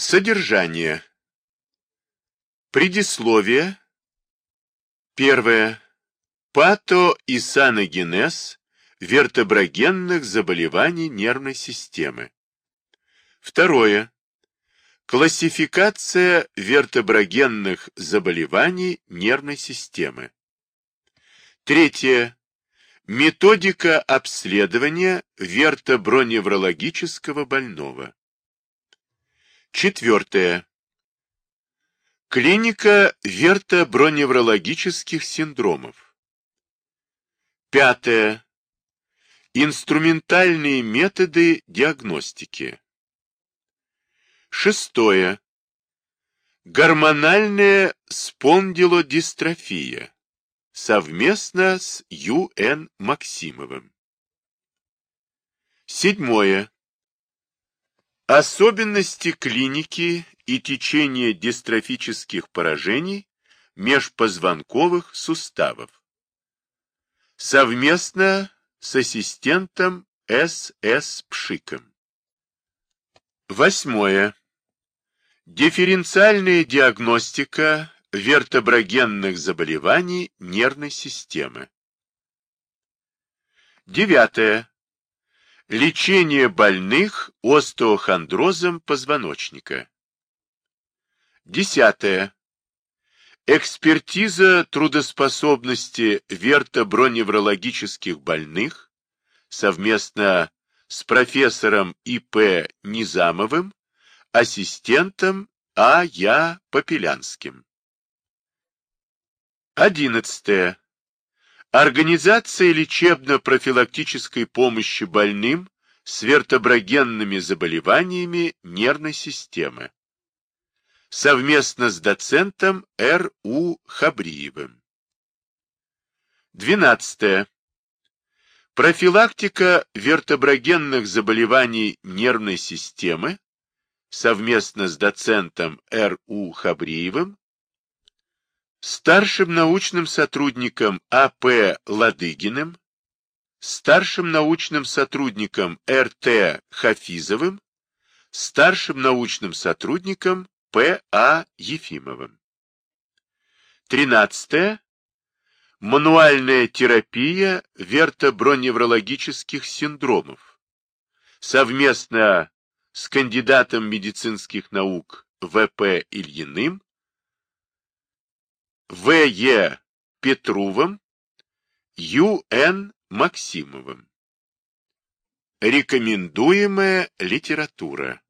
Содержание. Предисловие. Первое. Патоисаногенез вертеброгенных заболеваний нервной системы. Второе. Классификация вертеброгенных заболеваний нервной системы. Третье. Методика обследования вертоброневрологического больного. Четвертое. Клиника вертоброневрологических синдромов. Пятое. Инструментальные методы диагностики. Шестое. Гормональная спондилодистрофия. Совместно с Ю.Н. Максимовым. Седьмое. Особенности клиники и течение дистрофических поражений межпозвонковых суставов. Совместно с ассистентом С.С. Пшиком. Восьмое. Дифференциальная диагностика вертоброгенных заболеваний нервной системы. Девятое. Лечение больных остеохондрозом позвоночника. Десятое. Экспертиза трудоспособности вертоброневрологических больных совместно с профессором И.П. Низамовым, ассистентом А. Я. Попелянским. Одиннадцатое. Организация лечебно-профилактической помощи больным с вертоброгенными заболеваниями нервной системы. Совместно с доцентом Р. У. Хабриевым. 12. Профилактика вертоброгенных заболеваний нервной системы совместно с доцентом Р. У. Хабриевым старшим научным сотрудником А.П. Ладыгиным, старшим научным сотрудником Р.Т. Хафизовым, старшим научным сотрудником П.А. Ефимовым. 13. Мануальная терапия вертоброневрологических синдромов. Совместно с кандидатом медицинских наук В.П. Ильиным в.Е. Петрувым, Ю.Н. Максимовым. Рекомендуемая литература